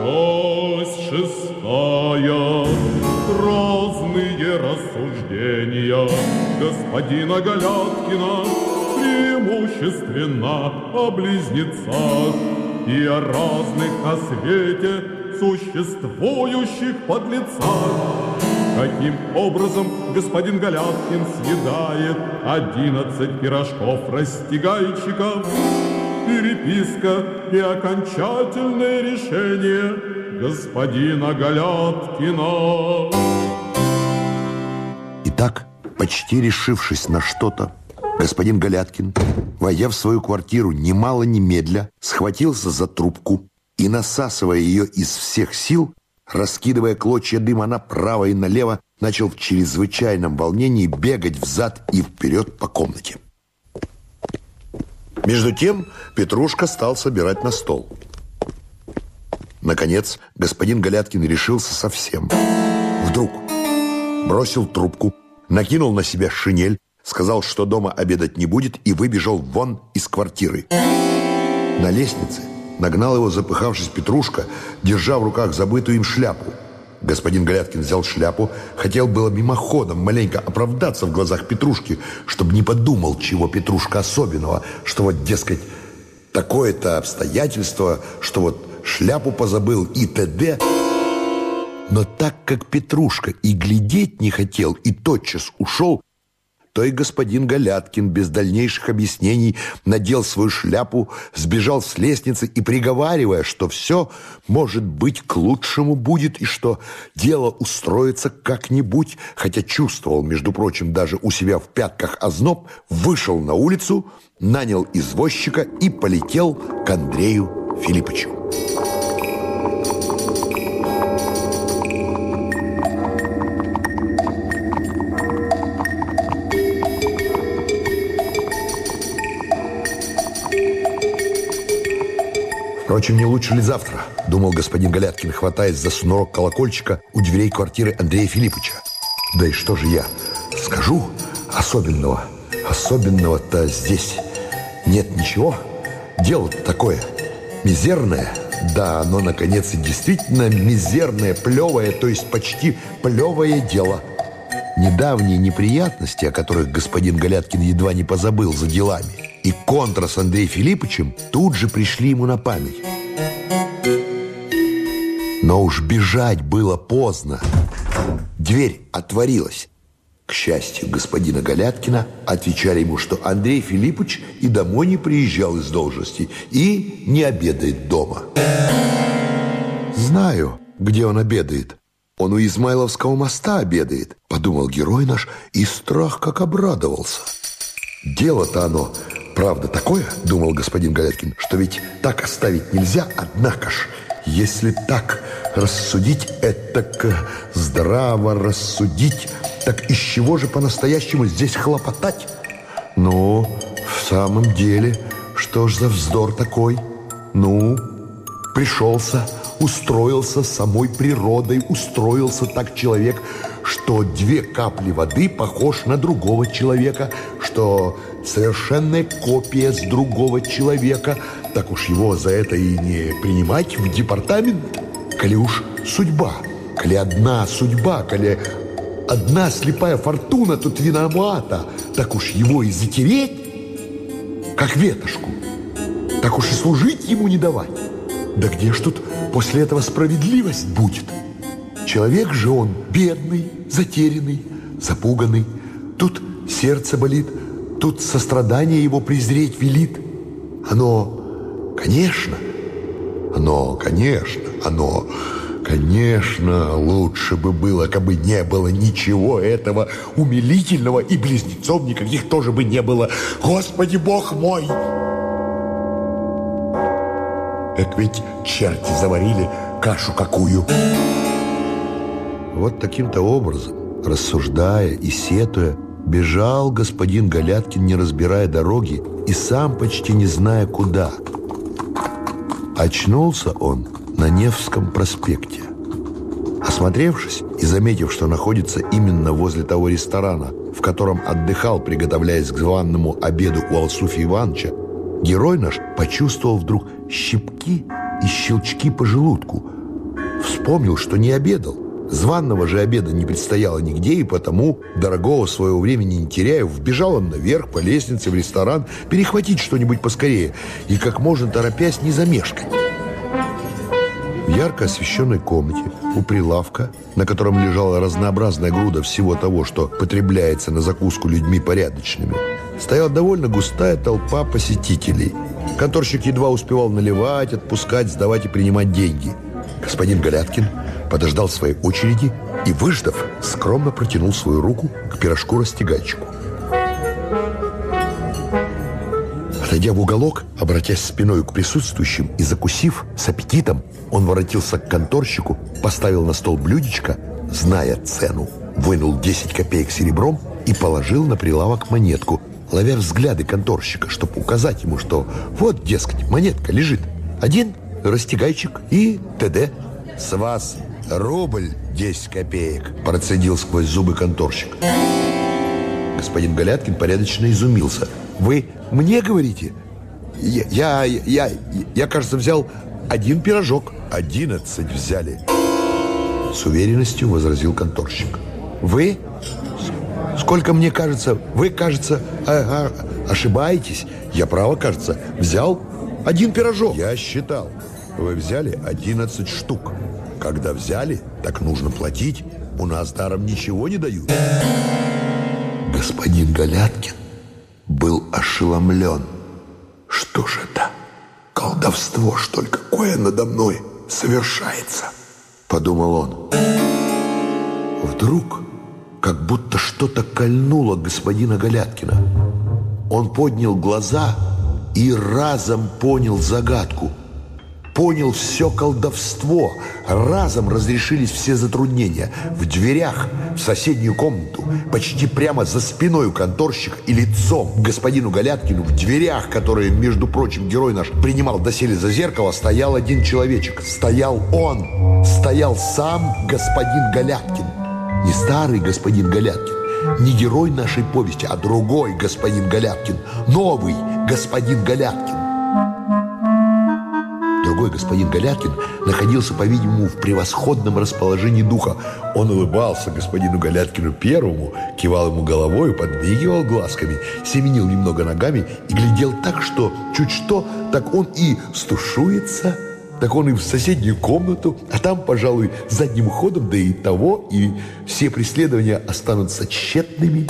Часть шестая. Разные рассуждения господина Галяткина преимущественно о близнецах и о разных на свете существующих подлецах. Каким образом господин Галяткин съедает одиннадцать пирожков растягайчиков? Переписка и окончательное решение господина Галяткина. Итак, почти решившись на что-то, господин Галяткин, войдя в свою квартиру немало немедля, схватился за трубку и, насасывая ее из всех сил, раскидывая клочья дыма направо и налево, начал в чрезвычайном волнении бегать взад и вперед по комнате. Между тем Петрушка стал собирать на стол. Наконец, господин Галяткин решился совсем. Вдруг бросил трубку, накинул на себя шинель, сказал, что дома обедать не будет, и выбежал вон из квартиры. На лестнице нагнал его запыхавшись Петрушка, держа в руках забытую им шляпу. Господин Галяткин взял шляпу, хотел было мимоходом маленько оправдаться в глазах Петрушки, чтобы не подумал, чего Петрушка особенного, что вот, дескать, такое-то обстоятельство, что вот шляпу позабыл и т.д., но так как Петрушка и глядеть не хотел, и тотчас ушел, то и господин Галяткин без дальнейших объяснений надел свою шляпу, сбежал с лестницы и, приговаривая, что все, может быть, к лучшему будет, и что дело устроится как-нибудь, хотя чувствовал, между прочим, даже у себя в пятках озноб, вышел на улицу, нанял извозчика и полетел к Андрею Филипповичу. Впрочем, не лучше ли завтра, думал господин Галяткин, хватаясь за снурок колокольчика у дверей квартиры Андрея Филипповича. Да и что же я скажу особенного? Особенного-то здесь нет ничего. Дело-то такое мизерное. Да, оно, наконец, и действительно мизерное, плевое, то есть почти плевое дело. Недавние неприятности, о которых господин Галяткин едва не позабыл за делами – и контра с Андреем Филипповичем тут же пришли ему на память. Но уж бежать было поздно. Дверь отворилась. К счастью господина Галяткина отвечали ему, что Андрей Филиппович и домой не приезжал из должности и не обедает дома. «Знаю, где он обедает. Он у Измайловского моста обедает», – подумал герой наш и страх как обрадовался. Дело-то оно Правда такое, думал господин Галяткин, что ведь так оставить нельзя, однако ж, если так рассудить, это здраво рассудить, так из чего же по-настоящему здесь хлопотать? Ну, в самом деле, что ж за вздор такой? Ну, пришелся, устроился самой природой, устроился так человек, что две капли воды похож на другого человека, что совершенная копия с другого человека, так уж его за это и не принимать в департамент, коли уж судьба, коли одна судьба, коли одна слепая фортуна тут виновата, так уж его и затереть, как ветошку, так уж и служить ему не давать. Да где ж тут после этого справедливость будет? Человек же он бедный, затерянный, запуганный. Тут сердце болит, Тут сострадание его презреть велит. Оно, конечно, оно, конечно, оно, конечно, лучше бы было, бы не было ничего этого умилительного, и близнецов никаких тоже бы не было. Господи, Бог мой! Как ведь черти заварили кашу какую. Вот таким-то образом, рассуждая и сетуя, Бежал господин Галяткин, не разбирая дороги и сам почти не зная куда. Очнулся он на Невском проспекте. Осмотревшись и заметив, что находится именно возле того ресторана, в котором отдыхал, приготовляясь к званному обеду у Алсуфи Ивановича, герой наш почувствовал вдруг щипки и щелчки по желудку, вспомнил, что не обедал. Званного же обеда не предстояло нигде, и потому, дорогого своего времени не теряя, вбежал он наверх по лестнице в ресторан перехватить что-нибудь поскорее и как можно торопясь не замешкать. В ярко освещенной комнате у прилавка, на котором лежала разнообразная груда всего того, что потребляется на закуску людьми порядочными, стояла довольно густая толпа посетителей. Конторщик едва успевал наливать, отпускать, сдавать и принимать деньги. Господин Галяткин подождал своей очереди и, выждав, скромно протянул свою руку к пирожку-растягайчику. Отойдя в уголок, обратясь спиной к присутствующим и закусив с аппетитом, он воротился к конторщику, поставил на стол блюдечко, зная цену, вынул 10 копеек серебром и положил на прилавок монетку, ловя взгляды конторщика, чтобы указать ему, что вот, дескать, монетка лежит. Один растягайчик и ТД. С вас рубль 10 копеек, процедил сквозь зубы конторщик. Господин Галяткин порядочно изумился. Вы мне говорите? Я, я, я, я, кажется, взял один пирожок. Одиннадцать взяли. С уверенностью возразил конторщик. Вы? Сколько мне кажется, вы, кажется, а, а, ошибаетесь. Я право, кажется, взял один пирожок. Я считал. Вы взяли одиннадцать штук. Когда взяли, так нужно платить. У нас даром ничего не дают. Господин Галяткин был ошеломлен. Что же это? Колдовство, что ли, какое надо мной совершается? Подумал он. Вдруг, как будто что-то кольнуло господина Галяткина. Он поднял глаза и разом понял загадку – понял все колдовство. Разом разрешились все затруднения. В дверях, в соседнюю комнату, почти прямо за спиной у конторщика и лицом господину Галяткину, в дверях, которые, между прочим, герой наш принимал доселе за зеркало, стоял один человечек. Стоял он. Стоял сам господин Галяткин. Не старый господин Галяткин, не герой нашей повести, а другой господин Галяткин, новый господин Галяткин. Другой господин Галяткин находился, по-видимому, в превосходном расположении духа. Он улыбался господину Галяткину первому, кивал ему головой, подмигивал глазками, семенил немного ногами и глядел так, что чуть что, так он и стушуется, так он и в соседнюю комнату, а там, пожалуй, задним ходом, да и того, и все преследования останутся тщетными.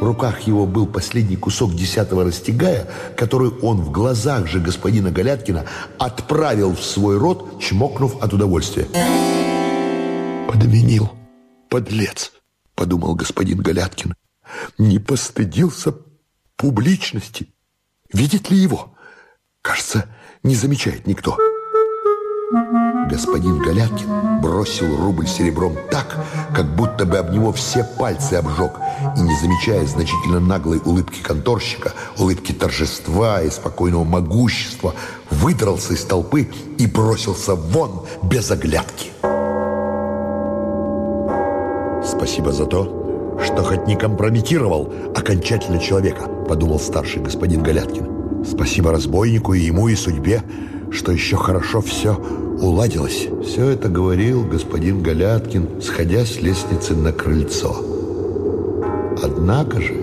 В руках его был последний кусок десятого растягая, который он в глазах же господина Галяткина отправил в свой рот, чмокнув от удовольствия. «Подменил, подлец», — подумал господин Галяткин. «Не постыдился публичности. Видит ли его? Кажется, не замечает никто». Господин Галяткин бросил рубль серебром так, как будто бы об него все пальцы обжег, и, не замечая значительно наглой улыбки конторщика, улыбки торжества и спокойного могущества, выдрался из толпы и бросился вон без оглядки. Спасибо за то, что хоть не компрометировал окончательно человека, подумал старший господин Галяткин. Спасибо разбойнику и ему, и судьбе, что еще хорошо все уладилось. Все это говорил господин Галяткин, сходя с лестницы на крыльцо. Однако же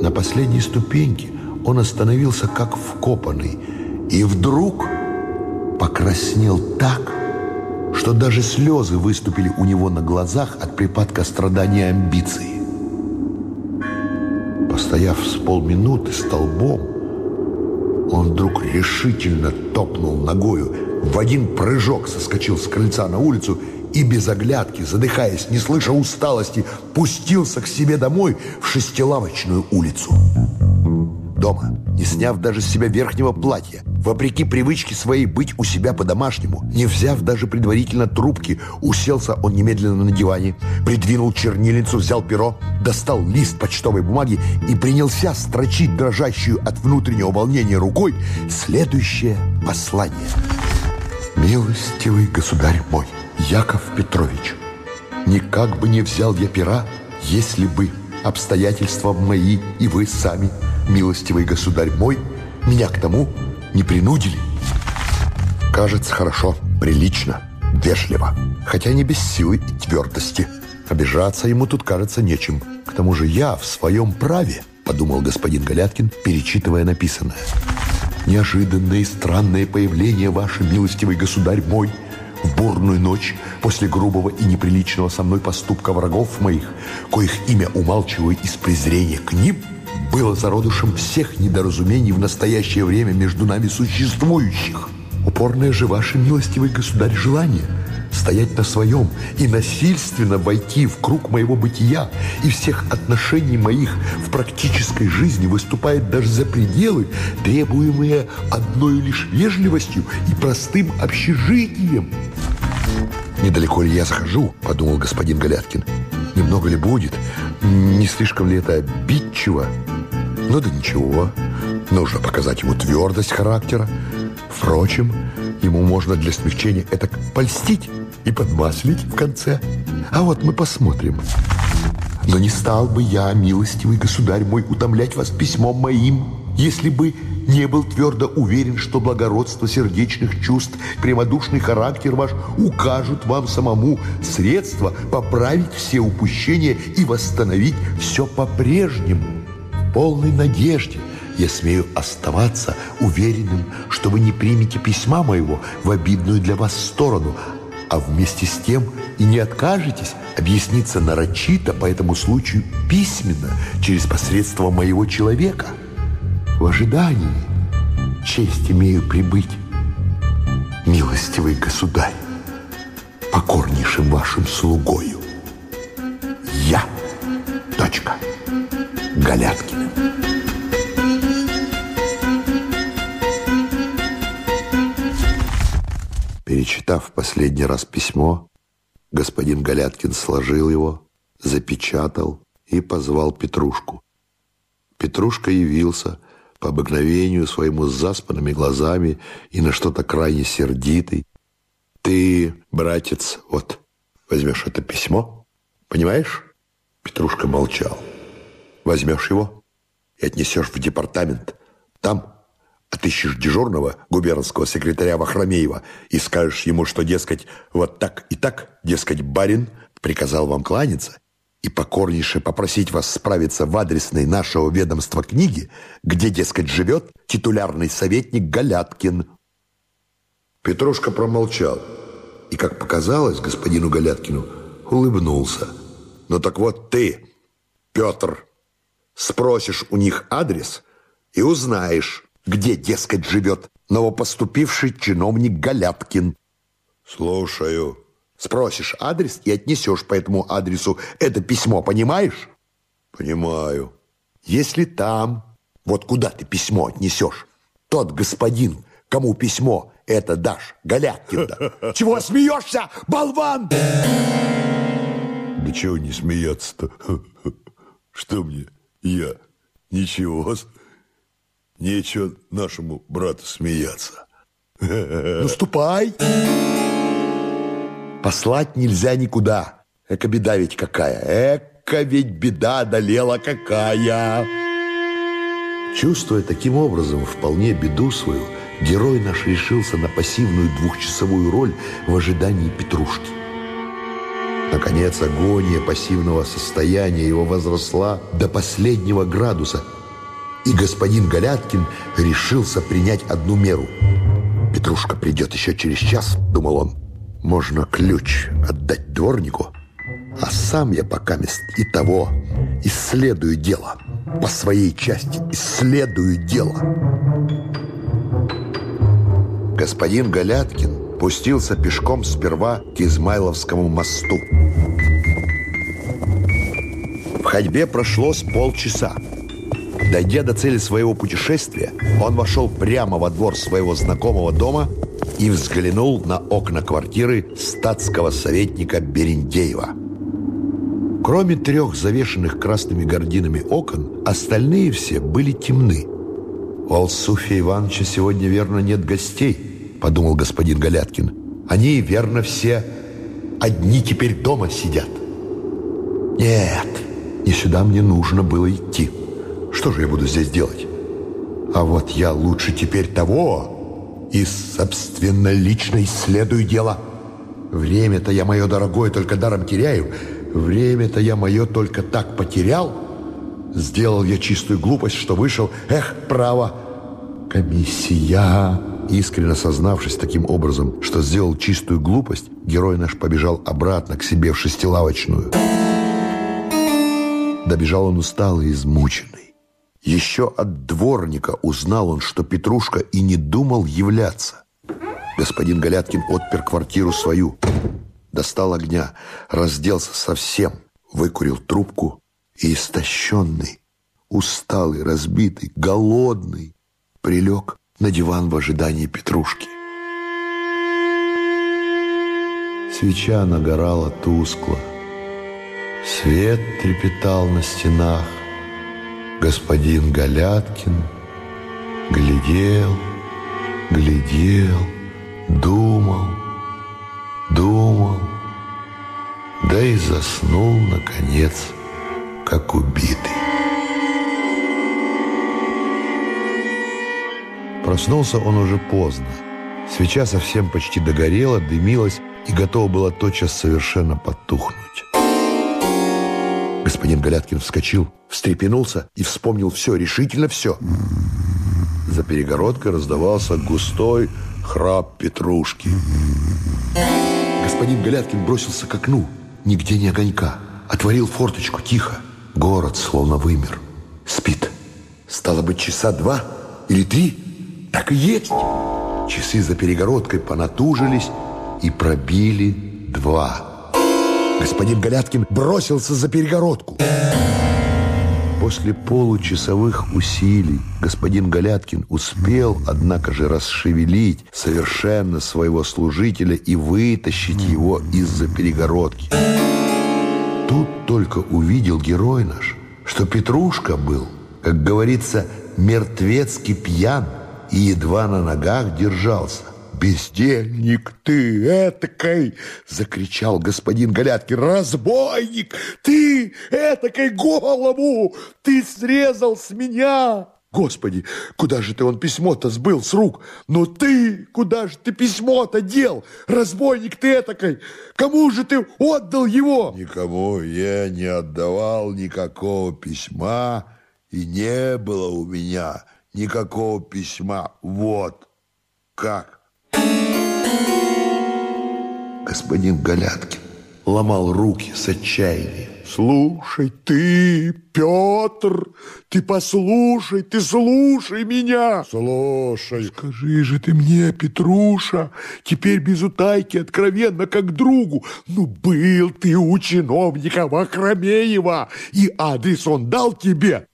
на последней ступеньке он остановился как вкопанный и вдруг покраснел так, что даже слезы выступили у него на глазах от припадка страдания амбиции. Постояв с полминуты столбом, он вдруг решительно топнул ногою, в один прыжок соскочил с крыльца на улицу и без оглядки, задыхаясь, не слыша усталости, пустился к себе домой в шестилавочную улицу. Дома, не сняв даже с себя верхнего платья, вопреки привычке своей быть у себя по-домашнему, не взяв даже предварительно трубки, уселся он немедленно на диване, придвинул чернильницу, взял перо, достал лист почтовой бумаги и принялся строчить дрожащую от внутреннего волнения рукой следующее послание. «Милостивый государь мой, Яков Петрович, никак бы не взял я пера, если бы обстоятельства мои и вы сами – милостивый государь мой, меня к тому не принудили. Кажется, хорошо, прилично, вежливо, хотя не без силы и твердости. Обижаться ему тут, кажется, нечем. К тому же я в своем праве, подумал господин Галяткин, перечитывая написанное. Неожиданное и странное появление, ваше милостивый государь мой, в бурную ночь после грубого и неприличного со мной поступка врагов моих, коих имя умалчиваю из презрения к ним, было зародышем всех недоразумений в настоящее время между нами существующих. Упорное же ваше милостивый государь желание – стоять на своем и насильственно войти в круг моего бытия и всех отношений моих в практической жизни выступает даже за пределы, требуемые одной лишь вежливостью и простым общежитием. «Недалеко ли я захожу?» – подумал господин Галяткин. «Немного ли будет? Не слишком ли это обидчиво?» «Ну да ничего. Нужно показать ему твердость характера. Впрочем, ему можно для смягчения это польстить и подмаслить в конце. А вот мы посмотрим. Но не стал бы я, милостивый государь мой, утомлять вас письмом моим, если бы не был твердо уверен, что благородство сердечных чувств, прямодушный характер ваш укажут вам самому средства поправить все упущения и восстановить все по-прежнему. В полной надежде я смею оставаться уверенным, что вы не примете письма моего в обидную для вас сторону, а вместе с тем и не откажетесь объясниться нарочито по этому случаю письменно через посредство моего человека. В ожидании честь имею прибыть, милостивый государь, покорнейшим вашим слугою. Я, дочка Галяткина. Перечитав последний раз письмо, господин Галяткин сложил его, запечатал и позвал Петрушку. Петрушка явился по обыкновению своему с заспанными глазами и на что-то крайне сердитый. «Ты, братец, вот, возьмешь это письмо, понимаешь?» Петрушка молчал. «Возьмешь его и отнесешь в департамент. Там отыщешь дежурного губернского секретаря Вахромеева и скажешь ему, что, дескать, вот так и так, дескать, барин приказал вам кланяться и покорнейше попросить вас справиться в адресной нашего ведомства книги, где, дескать, живет титулярный советник Галяткин. Петрушка промолчал и, как показалось господину Галяткину, улыбнулся. «Ну так вот ты, Петр, спросишь у них адрес и узнаешь, где, дескать, живет новопоступивший чиновник Галяткин. Слушаю. Спросишь адрес и отнесешь по этому адресу это письмо, понимаешь? Понимаю. Если там, вот куда ты письмо отнесешь, тот господин, кому письмо это дашь, Галяткин, да. Чего смеешься, болван? Да чего не смеяться-то? Что мне? Я? Ничего. Нечего нашему брату смеяться. Ну, ступай. Послать нельзя никуда. Эка беда ведь какая. Эка ведь беда одолела какая. Чувствуя таким образом вполне беду свою, герой наш решился на пассивную двухчасовую роль в ожидании Петрушки. Наконец, агония пассивного состояния его возросла до последнего градуса – и господин Галяткин решился принять одну меру. «Петрушка придет еще через час», — думал он. «Можно ключ отдать дворнику, а сам я пока мест и того исследую дело. По своей части исследую дело». Господин Галяткин пустился пешком сперва к Измайловскому мосту. В ходьбе прошло с полчаса. Дойдя до цели своего путешествия, он вошел прямо во двор своего знакомого дома и взглянул на окна квартиры статского советника Берендеева. Кроме трех завешенных красными гординами окон, остальные все были темны. «У Алсуфия Ивановича сегодня, верно, нет гостей», — подумал господин Галяткин. «Они, верно, все одни теперь дома сидят». «Нет, не сюда мне нужно было идти». Что же я буду здесь делать? А вот я лучше теперь того и собственнолично исследую дело. Время-то я мое дорогое только даром теряю. Время-то я мое только так потерял. Сделал я чистую глупость, что вышел. Эх, право, комиссия. Искренне сознавшись таким образом, что сделал чистую глупость, герой наш побежал обратно к себе в шестилавочную. Добежал он усталый и измученный. Еще от дворника узнал он, что Петрушка и не думал являться. Господин Галяткин отпер квартиру свою, достал огня, разделся совсем, выкурил трубку и истощенный, усталый, разбитый, голодный, прилег на диван в ожидании Петрушки. Свеча нагорала тускло, свет трепетал на стенах. Господин Галяткин глядел, глядел, думал, думал, да и заснул, наконец, как убитый. Проснулся он уже поздно. Свеча совсем почти догорела, дымилась и готова была тотчас совершенно потухнуть. Господин Галяткин вскочил, встрепенулся и вспомнил все, решительно все. За перегородкой раздавался густой храп Петрушки. Господин Галяткин бросился к окну. Нигде не огонька. Отворил форточку тихо. Город словно вымер. Спит. Стало быть, часа два или три так и есть. Часы за перегородкой понатужились и пробили два. Господин Галяткин бросился за перегородку. После получасовых усилий господин Галяткин успел, однако же, расшевелить совершенно своего служителя и вытащить его из-за перегородки. Тут только увидел герой наш, что Петрушка был, как говорится, мертвецки пьян и едва на ногах держался. «Бездельник ты этакой!» — закричал господин Галяткин. «Разбойник! Ты этакой голову! Ты срезал с меня!» Господи, куда же ты он письмо-то сбыл с рук? Но ты, куда же ты письмо-то дел? Разбойник ты этакой! Кому же ты отдал его? Никому я не отдавал никакого письма, и не было у меня никакого письма. Вот как. Господин Галяткин ломал руки с отчаянием. Слушай, ты, Петр, ты послушай, ты слушай меня. Слушай. Скажи же ты мне, Петруша, теперь без утайки, откровенно, как другу. Ну, был ты у чиновника Вахромеева, и адрес он дал тебе?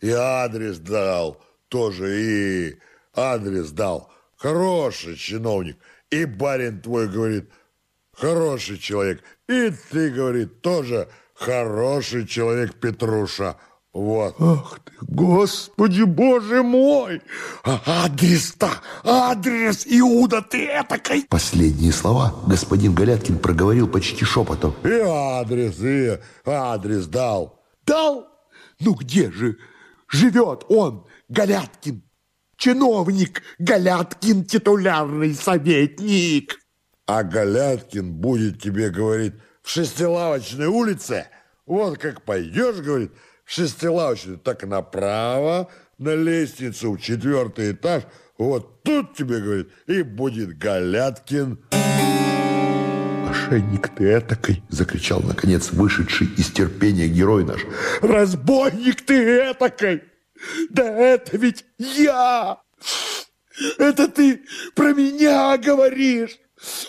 И адрес дал тоже и адрес дал. Хороший чиновник. И барин твой говорит, хороший человек. И ты, говорит, тоже хороший человек, Петруша. Вот. Ах ты, Господи, Боже мой! А адрес-то, адрес, Иуда, ты этакой! Последние слова господин Галяткин проговорил почти шепотом. И адрес, и адрес дал. Дал? Ну где же живет он? Галяткин, чиновник Галяткин, титулярный советник. А Галяткин будет тебе, говорит, в шестилавочной улице, вот как пойдешь, говорит, в шестилавочную, так направо, на лестницу в четвертый этаж, вот тут тебе, говорит, и будет Галяткин. «Мошенник ты этакой!» – закричал, наконец, вышедший из терпения герой наш. «Разбойник ты этакой!» Да это ведь я! Это ты про меня говоришь!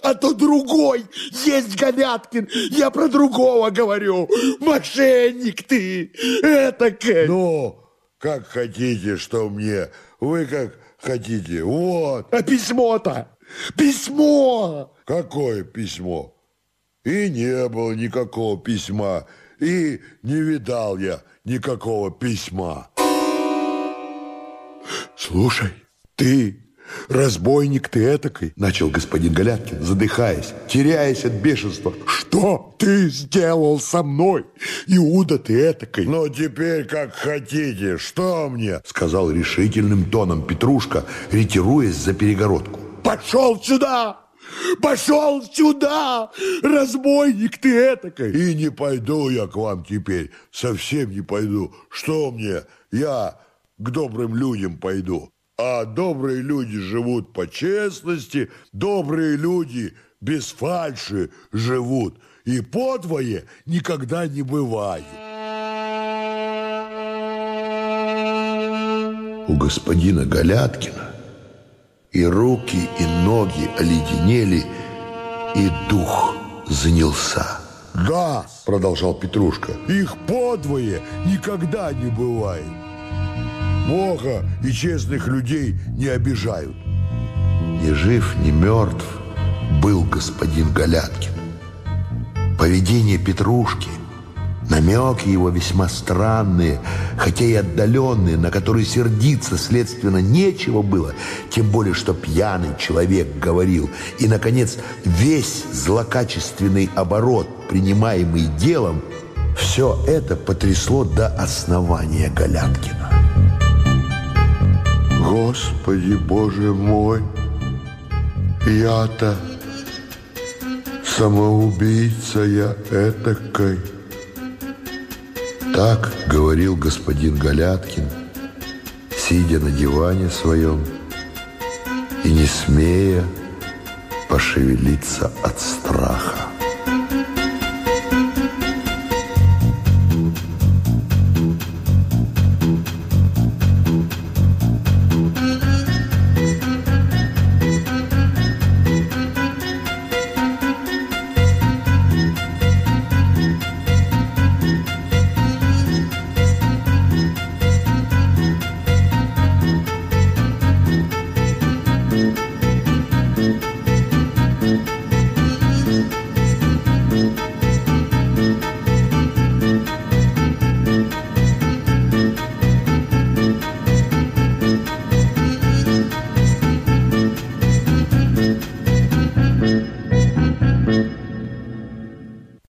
А то другой есть Галяткин, я про другого говорю. Мошенник ты, этакой. Ну, как хотите, что мне, вы как хотите, вот. А письмо-то? Письмо! Какое письмо? И не было никакого письма, и не видал я никакого письма. Слушай, ты разбойник ты этакой, начал господин Галяткин, задыхаясь, теряясь от бешенства. Что ты сделал со мной, Иуда ты этакой? Ну, теперь как хотите, что мне? Сказал решительным тоном Петрушка, ретируясь за перегородку. Пошел сюда! Пошел сюда, разбойник ты этакой. И не пойду я к вам теперь, совсем не пойду. Что мне? Я к добрым людям пойду. А добрые люди живут по честности, добрые люди без фальши живут. И подвое никогда не бывает. У господина Галяткина и руки, и ноги оледенели, и дух занялся. Да, продолжал Петрушка, их подвое никогда не бывает. Бога и честных людей не обижают. Ни жив, ни мертв был господин Галяткин. Поведение Петрушки, намеки его весьма странные, хотя и отдаленные, на которые сердиться, следственно, нечего было, тем более, что пьяный человек говорил, и, наконец, весь злокачественный оборот, принимаемый делом, все это потрясло до основания Галяткина. Господи, Боже мой, я-то самоубийца я этакой. Так говорил господин Галяткин, сидя на диване своем и не смея пошевелиться от страха.